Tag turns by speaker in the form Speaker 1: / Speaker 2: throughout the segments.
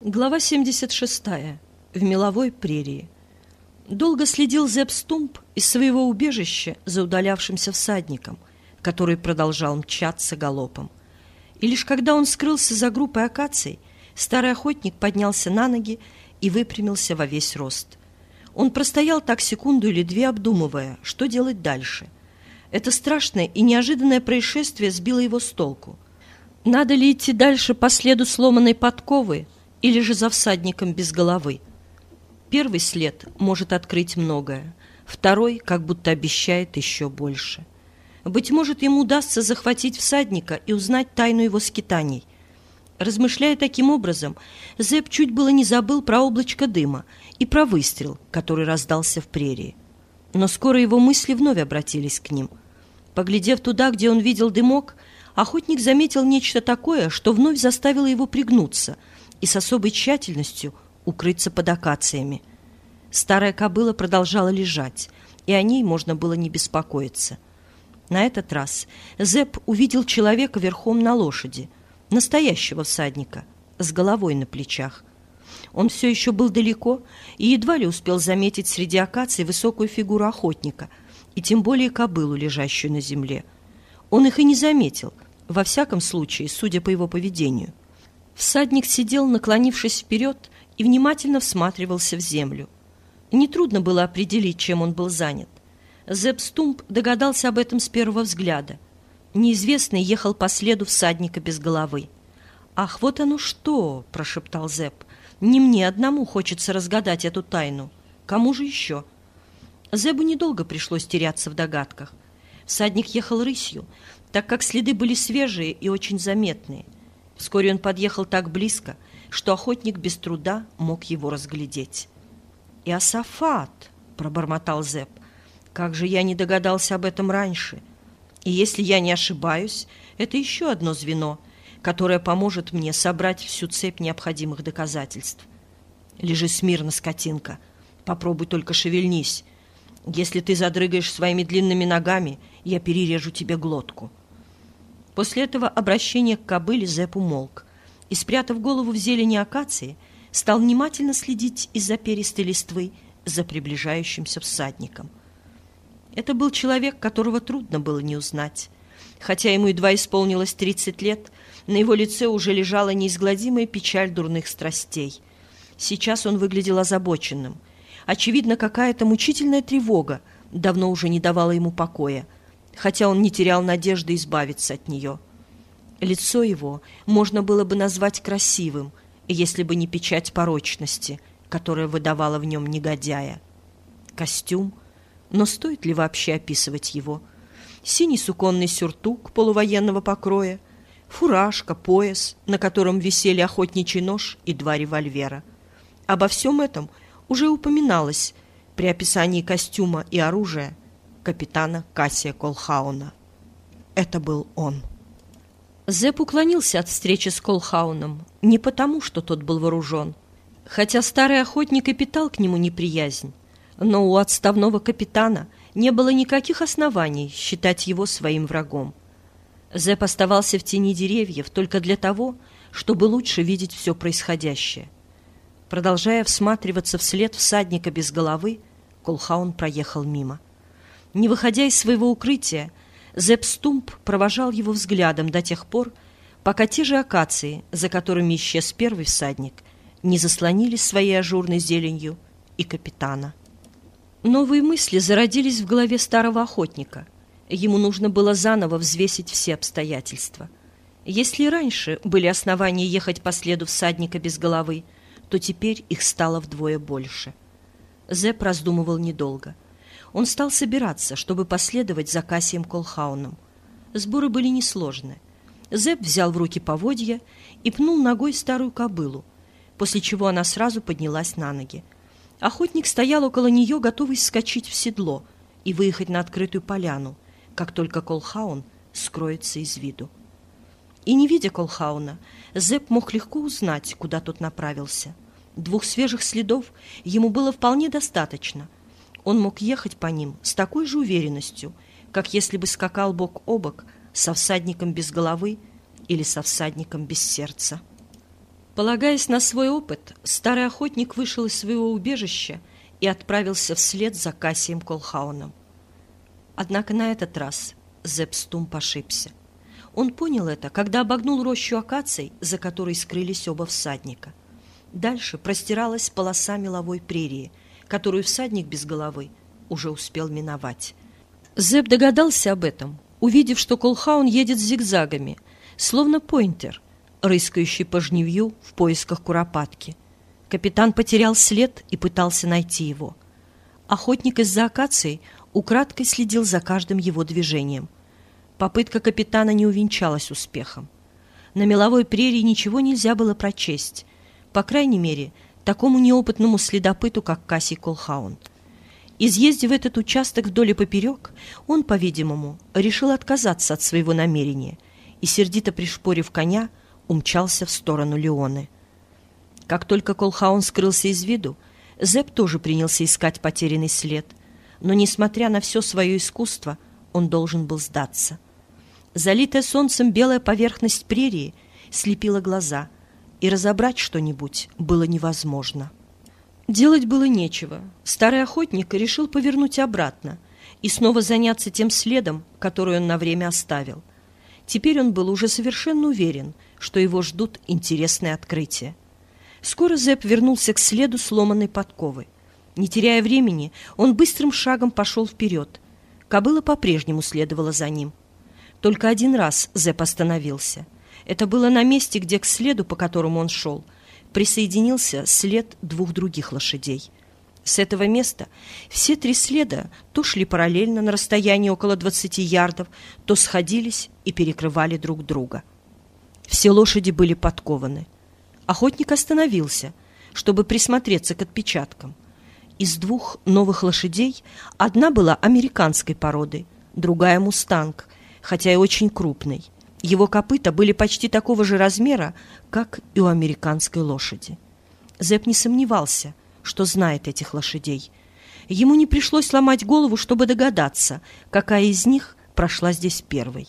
Speaker 1: Глава 76. В меловой прерии. Долго следил Зепп из своего убежища за удалявшимся всадником, который продолжал мчаться галопом. И лишь когда он скрылся за группой акаций, старый охотник поднялся на ноги и выпрямился во весь рост. Он простоял так секунду или две, обдумывая, что делать дальше. Это страшное и неожиданное происшествие сбило его с толку. Надо ли идти дальше по следу сломанной подковы, или же за всадником без головы. Первый след может открыть многое, второй как будто обещает еще больше. Быть может, ему удастся захватить всадника и узнать тайну его скитаний. Размышляя таким образом, Зэп чуть было не забыл про облачко дыма и про выстрел, который раздался в прерии. Но скоро его мысли вновь обратились к ним. Поглядев туда, где он видел дымок, охотник заметил нечто такое, что вновь заставило его пригнуться – и с особой тщательностью укрыться под акациями. Старая кобыла продолжала лежать, и о ней можно было не беспокоиться. На этот раз Зэп увидел человека верхом на лошади, настоящего всадника, с головой на плечах. Он все еще был далеко и едва ли успел заметить среди акаций высокую фигуру охотника, и тем более кобылу, лежащую на земле. Он их и не заметил, во всяком случае, судя по его поведению. Всадник сидел, наклонившись вперед, и внимательно всматривался в землю. Нетрудно было определить, чем он был занят. Зепп Стумп догадался об этом с первого взгляда. Неизвестный ехал по следу всадника без головы. «Ах, вот оно что!» – прошептал Зепп. «Не мне одному хочется разгадать эту тайну. Кому же еще?» Зебу недолго пришлось теряться в догадках. Всадник ехал рысью, так как следы были свежие и очень заметные – Вскоре он подъехал так близко, что охотник без труда мог его разглядеть. «Иосафат!» — пробормотал Зэп. «Как же я не догадался об этом раньше! И если я не ошибаюсь, это еще одно звено, которое поможет мне собрать всю цепь необходимых доказательств. Лежи смирно, скотинка, попробуй только шевельнись. Если ты задрыгаешь своими длинными ногами, я перережу тебе глотку». После этого обращение к кобыле Зэп умолк и, спрятав голову в зелени акации, стал внимательно следить из-за перистой листвы за приближающимся всадником. Это был человек, которого трудно было не узнать. Хотя ему едва исполнилось тридцать лет, на его лице уже лежала неизгладимая печаль дурных страстей. Сейчас он выглядел озабоченным. Очевидно, какая-то мучительная тревога давно уже не давала ему покоя — хотя он не терял надежды избавиться от нее. Лицо его можно было бы назвать красивым, если бы не печать порочности, которая выдавала в нем негодяя. Костюм, но стоит ли вообще описывать его? Синий суконный сюртук полувоенного покроя, фуражка, пояс, на котором висели охотничий нож и два револьвера. Обо всем этом уже упоминалось при описании костюма и оружия – капитана Кассия Колхауна. Это был он. Зэп уклонился от встречи с Колхауном не потому, что тот был вооружен, хотя старый охотник и питал к нему неприязнь, но у отставного капитана не было никаких оснований считать его своим врагом. Зэп оставался в тени деревьев только для того, чтобы лучше видеть все происходящее. Продолжая всматриваться вслед всадника без головы, Колхаун проехал мимо. Не выходя из своего укрытия, Зепп Стумп провожал его взглядом до тех пор, пока те же акации, за которыми исчез первый всадник, не заслонились своей ажурной зеленью и капитана. Новые мысли зародились в голове старого охотника. Ему нужно было заново взвесить все обстоятельства. Если раньше были основания ехать по следу всадника без головы, то теперь их стало вдвое больше. Зепп раздумывал недолго — он стал собираться, чтобы последовать за Кассием Колхауном. Сборы были несложны. Зэп взял в руки поводья и пнул ногой старую кобылу, после чего она сразу поднялась на ноги. Охотник стоял около нее, готовый вскочить в седло и выехать на открытую поляну, как только Колхаун скроется из виду. И не видя Колхауна, Зэп мог легко узнать, куда тот направился. Двух свежих следов ему было вполне достаточно — он мог ехать по ним с такой же уверенностью, как если бы скакал бок о бок со всадником без головы или со всадником без сердца. Полагаясь на свой опыт, старый охотник вышел из своего убежища и отправился вслед за Кассием Колхауном. Однако на этот раз Зепстум ошибся. Он понял это, когда обогнул рощу акаций, за которой скрылись оба всадника. Дальше простиралась полоса меловой прерии, которую всадник без головы уже успел миновать. Зеп догадался об этом, увидев, что Колхаун едет зигзагами, словно поинтер, рыскающий по жневью в поисках куропатки. Капитан потерял след и пытался найти его. Охотник из-за акаций украдкой следил за каждым его движением. Попытка капитана не увенчалась успехом. На меловой прерии ничего нельзя было прочесть. По крайней мере, такому неопытному следопыту, как Кассий Колхаун. Изъездив этот участок вдоль и поперек, он, по-видимому, решил отказаться от своего намерения и, сердито пришпорив коня, умчался в сторону Леоны. Как только Колхаун скрылся из виду, Зеп тоже принялся искать потерянный след, но, несмотря на все свое искусство, он должен был сдаться. Залитая солнцем белая поверхность прерии слепила глаза, и разобрать что-нибудь было невозможно. Делать было нечего. Старый охотник решил повернуть обратно и снова заняться тем следом, который он на время оставил. Теперь он был уже совершенно уверен, что его ждут интересные открытия. Скоро Зэп вернулся к следу сломанной подковы. Не теряя времени, он быстрым шагом пошел вперед. Кобыла по-прежнему следовала за ним. Только один раз Зэп остановился. Это было на месте, где к следу, по которому он шел, присоединился след двух других лошадей. С этого места все три следа то шли параллельно на расстоянии около 20 ярдов, то сходились и перекрывали друг друга. Все лошади были подкованы. Охотник остановился, чтобы присмотреться к отпечаткам. Из двух новых лошадей одна была американской породы, другая — мустанг, хотя и очень крупной. Его копыта были почти такого же размера, как и у американской лошади. Зэп не сомневался — что знает этих лошадей. Ему не пришлось ломать голову, чтобы догадаться, какая из них прошла здесь первой.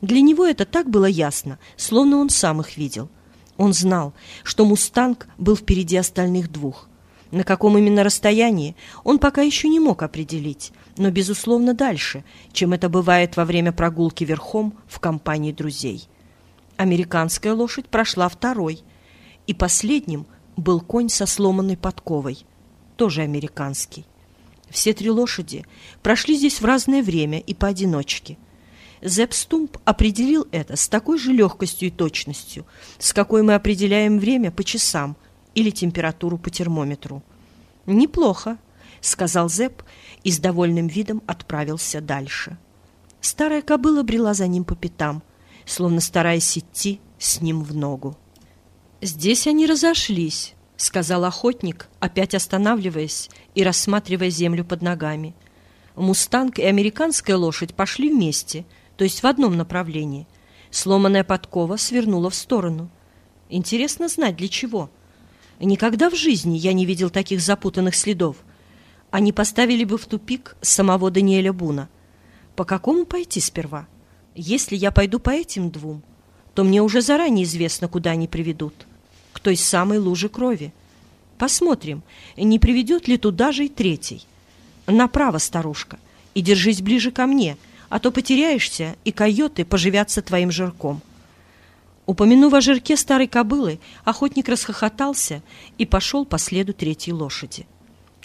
Speaker 1: Для него это так было ясно, словно он сам их видел. Он знал, что «Мустанг» был впереди остальных двух. На каком именно расстоянии, он пока еще не мог определить, но, безусловно, дальше, чем это бывает во время прогулки верхом в компании друзей. Американская лошадь прошла второй, и последним был конь со сломанной подковой, тоже американский. Все три лошади прошли здесь в разное время и поодиночке. Зепп Стумп определил это с такой же легкостью и точностью, с какой мы определяем время по часам или температуру по термометру. «Неплохо», — сказал Зепп и с довольным видом отправился дальше. Старая кобыла брела за ним по пятам, словно стараясь идти с ним в ногу. «Здесь они разошлись», — сказал охотник, опять останавливаясь и рассматривая землю под ногами. Мустанг и американская лошадь пошли вместе, то есть в одном направлении. Сломанная подкова свернула в сторону. Интересно знать, для чего. Никогда в жизни я не видел таких запутанных следов. Они поставили бы в тупик самого Даниэля Буна. По какому пойти сперва? Если я пойду по этим двум, то мне уже заранее известно, куда они приведут к той самой луже крови. Посмотрим, не приведет ли туда же и третий. Направо, старушка, и держись ближе ко мне, а то потеряешься, и койоты поживятся твоим жирком. Упомянув о жирке старой кобылы, охотник расхохотался и пошел по следу третьей лошади.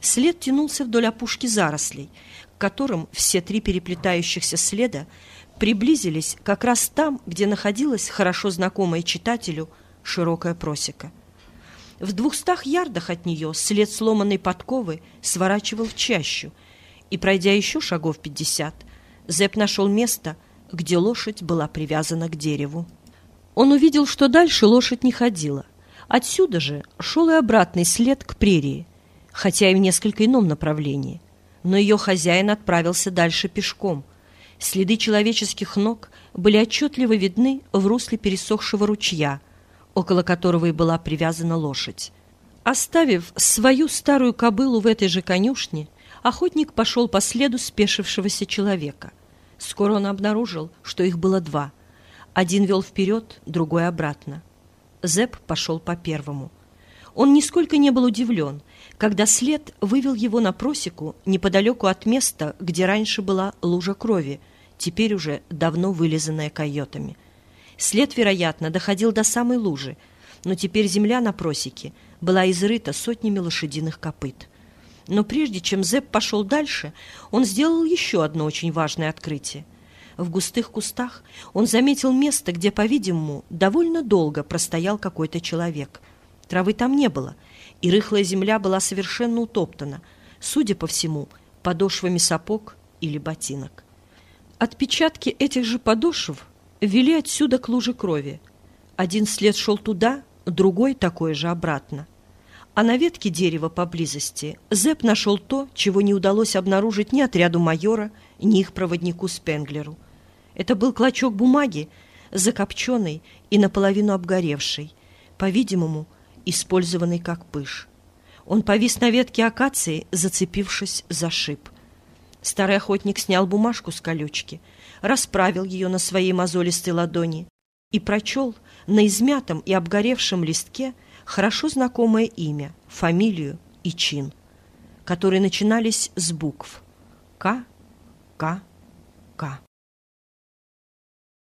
Speaker 1: След тянулся вдоль опушки зарослей, к которым все три переплетающихся следа приблизились как раз там, где находилась хорошо знакомая читателю – широкая просека. В двухстах ярдах от нее след сломанной подковы сворачивал в чащу, и, пройдя еще шагов пятьдесят, Зэп нашел место, где лошадь была привязана к дереву. Он увидел, что дальше лошадь не ходила. Отсюда же шел и обратный след к прерии, хотя и в несколько ином направлении. Но ее хозяин отправился дальше пешком. Следы человеческих ног были отчетливо видны в русле пересохшего ручья — около которого и была привязана лошадь. Оставив свою старую кобылу в этой же конюшне, охотник пошел по следу спешившегося человека. Скоро он обнаружил, что их было два. Один вел вперед, другой обратно. Зэп пошел по первому. Он нисколько не был удивлен, когда след вывел его на просеку неподалеку от места, где раньше была лужа крови, теперь уже давно вылизанная койотами. След, вероятно, доходил до самой лужи, но теперь земля на просеке была изрыта сотнями лошадиных копыт. Но прежде чем Зэп пошел дальше, он сделал еще одно очень важное открытие. В густых кустах он заметил место, где, по-видимому, довольно долго простоял какой-то человек. Травы там не было, и рыхлая земля была совершенно утоптана, судя по всему, подошвами сапог или ботинок. Отпечатки этих же подошв вели отсюда к луже крови. Один след шел туда, другой такой же обратно. А на ветке дерева поблизости Зэп нашел то, чего не удалось обнаружить ни отряду майора, ни их проводнику Спенглеру. Это был клочок бумаги, закопченный и наполовину обгоревший, по-видимому, использованный как пыш. Он повис на ветке акации, зацепившись за шип. Старый охотник снял бумажку с колючки, расправил ее на своей мозолистой ладони и прочел на измятом и обгоревшем листке хорошо знакомое имя, фамилию и чин, которые начинались с букв К, К.